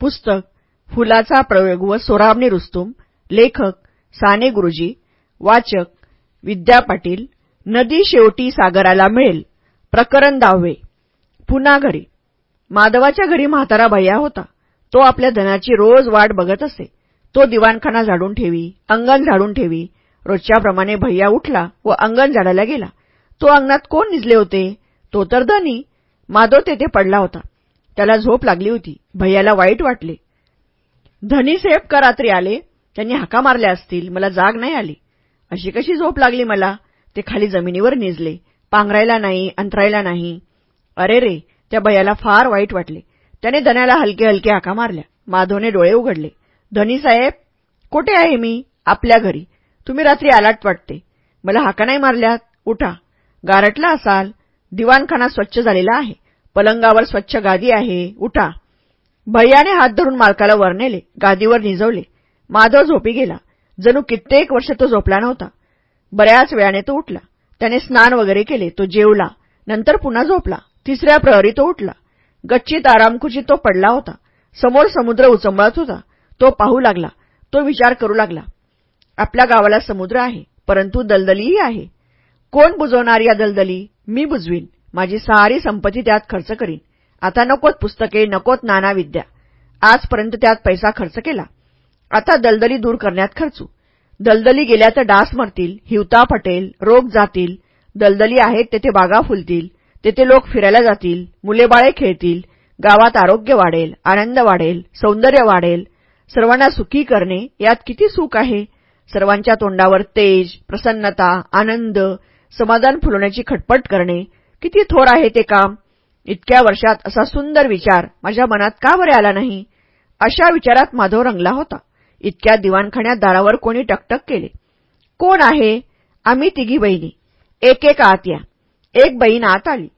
पुस्तक फुलाचा प्रयोग व सोराबने रुस्तुम लेखक साने गुरुजी वाचक विद्या पाटील नदी शेवटी सागराला मिळेल प्रकरण दहावे पुन्हा घरी. माधवाच्या घरी म्हातारा भैया होता. तो आपल्या धनाची रोज वाट बघत असे. तो दिवाणखाना झाडून ठेवी अंगण झाडून ठेवी रोजच्याप्रमाणे भैया उठला व अंगण झाडायला गेला. तो अंगणात कोण निजले होते? तो तर धनी. माधव तेथे पडला होता. त्याला झोप लागली होती. भैयाला वाईट वाटले. धनी साहेब का रात्री आले? त्यांनी हाका मारल्या असतील. मला जाग नाही आली. अशी कशी झोप लागली मला? ते खाली जमिनीवर निजले. पांघरायला नाही अंतरायला नाही. अरे रे त्या भैयाला फार वाईट वाटले. त्याने धन्याला हलके हलके हाका मारल्या. माधवने डोळे उघडले. धनी साहेब कुठे आहे मी? आपल्या घरी. तुम्ही रात्री आलाट वाटते. मला हाका नाही मारल्यात. उठा. गारटला असाल. दिवाणखाना स्वच्छ झालेला आहे. पलंगावर स्वच्छ गादी आहे उठा. भैयाने हात धरून मालकाला वर नेले गादीवर निजवले. माधव झोपी गेला. जणू कित्येक वर्ष तो झोपला नव्हता. बऱ्याच वेळाने तो उठला. त्याने स्नान वगैरे केले तो जेवला. नंतर पुन्हा झोपला. तिसऱ्या प्रहरी तो उठला. गच्चीत आरामखुशीत तो पडला होता. समोर समुद्र उचंबळत होता. तो पाहू लागला. तो विचार करू लागला. आपल्या गावाला समुद्र आहे परंतु दलदलीही आहे. कोण बुजवणार या दलदली? मी बुजवीन. माझी सारी संपत्ती त्यात खर्च करीन. आता नकोत पुस्तके नकोत नाना विद्या आजपर्यंत त्यात पैसा खर्च केला. आता दलदली दूर करण्यात खर्चू. दलदली गेल्या तर डास मरतील हिवता फटेल रोग जातील. दलदली आहेत तेथे बागा फुलतील तेथे लोक फिरायला जातील मुलेबाळे खेळतील गावात आरोग्य वाढेल आनंद वाढेल सौंदर्य वाढेल. सर्वांना सुखी करणे यात किती सुख आहे? सर्वांच्या तोंडावर तेज प्रसन्नता आनंद समाधान फुलवण्याची खटपट करणे किती थोर आहे ते काम? इतक्या वर्षात असा सुंदर विचार माझ्या मनात का बरे आला नाही? अशा विचारात माधव रंगला होता. इतक्या दिवाणखान्यात दारावर कोणी टकटक केले. कोण आहे? आम्ही तिघी बहिणी. एक एक आत या. एक बहीण आत आली.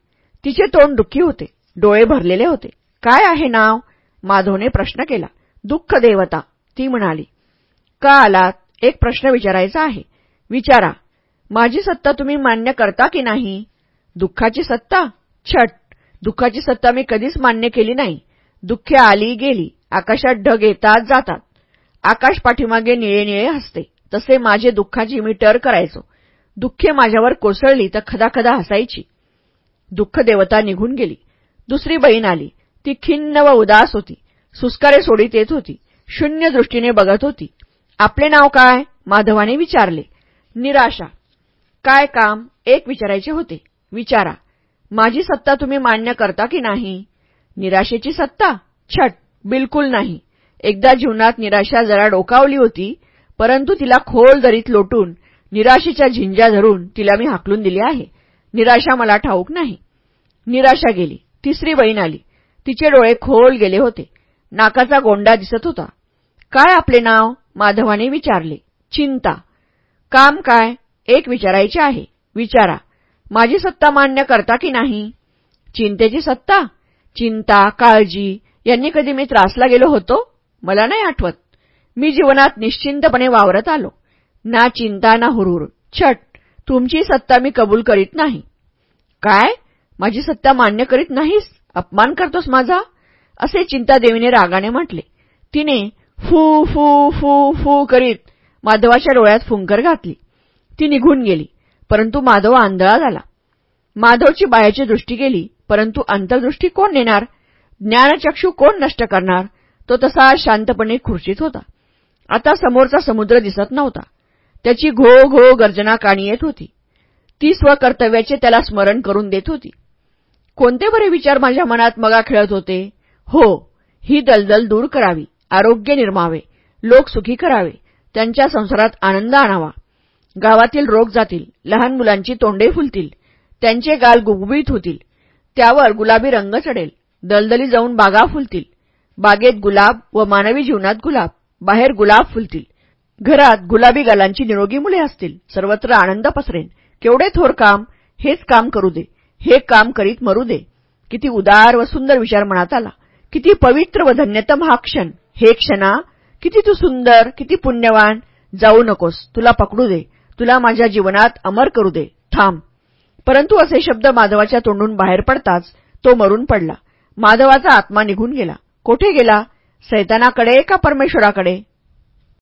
तिचे तोंड दुःखी होते. डोळे भरलेले होते. काय आहे नाव? माधवने प्रश्न केला. दुःख देवता ती म्हणाली. का आलात? एक प्रश्न विचारायचा आहे. विचारा. माझी सत्ता तुम्ही मान्य करता की नाही? दुःखाची सत्ता? छट. दुःखाची सत्ता मी कधीच मान्य केली नाही. दुःखे आली गेली आकाशात ढग येतात जातात. आकाश पाठीमागे निळे निळे हसते. तसे माझे दुःखाची मी टर करायचो. दुःखे माझ्यावर कोसळली तर खदाखदा हसायची. दुःख देवता निघून गेली. दुसरी बहीण आली. ती खिन्न व उदास होती. सुस्कारे सोडीत येत होती. शून्य दृष्टीने बघत होती. आपले नाव काय? माधवाने विचारले. निराशा. काय काम? एक विचारायचे होते. विचारा माझी सत्ता तुम्ही मान्य करता की नाही? निराशेची सत्ता? छट बिलकुल नाही. एकदा जीवनात निराशा जरा डोकावली होती परंतु तिला खोल दरीत लोटून निराशेच्या झिंजा धरून तिला मी हाकलून दिली आहे. निराशा मला ठाऊक नाही. निराशा गेली. तिसरी बहीण आली. तिचे डोळे खोल गेले होते. नाकाचा गोंडा दिसत होता. काय आपले नाव? माधवाने विचारले. चिंता. काम काय? एक विचारायचे आहे. विचारा. माझी सत्ता मान्य करता की नाही? चिंतेची सत्ता चिंता काळजी यांनी कधी मी त्रासला गेलो होतो? मला नाही आठवत. मी जीवनात निश्चिंतपणे वावरत आलो. ना चिंता ना हुरूर. छट. तुमची सत्ता मी कबूल करीत नाही. काय? माझी सत्ता मान्य करीत नाहीस? अपमान करतोस माझा? असे चिंता देवीने रागाने म्हटले. तिने फू फू फू फू करीत माधवाच्या डोळ्यात फुंकर घातली. ती निघून गेली. परंतु माधव आंधळा झाला. माधवची बायाची दृष्टी गेली परंतु अंतर्दृष्टी कोण नेणार ज्ञानचक्षू कोण नष्ट करणार? तो तसा शांतपणे खुर्चीत होता. आता समोरचा समुद्र दिसत नव्हता. त्याची घो घो गर्जना काणी येत होती. ती स्वकर्तव्याचे त्याला स्मरण करून देत होती. कोणते बरे विचार माझ्या मनात मगा खेळत होते? हो ही दलदल दूर करावी आरोग्य निर्मावे लोक सुखी करावे त्यांच्या संसारात आनंद आणावा. गावातील रोग जातील लहान मुलांची तोंडे फुलतील त्यांचे गाल गुगबीत होतील त्यावर गुलाबी रंग चढेल दलदली जाऊन बागा फुलतील बागेत गुलाब व मानवी जीवनात गुलाब बाहेर गुलाब फुलतील घरात गुलाबी गालांची निरोगी मुले असतील सर्वत्र आनंद पसरेन. केवढे थोर काम हेच काम करू दे हे काम करीत मरू दे. किती उदार व सुंदर विचार मनात आला किती पवित्र व धन्यतम हा क्षण हे क्षणा किती तू सुंदर किती पुण्यवान जाऊ नकोस तुला पकडू दे. तुला माझ्या जीवनात अमर करू दे. थांब. परंतु असे शब्द माधवाच्या तोंडून बाहेर पडताच तो मरून पडला. माधवाचा आत्मा निघून गेला. कोठे गेला? सैतानाकडे का परमेश्वराकडे?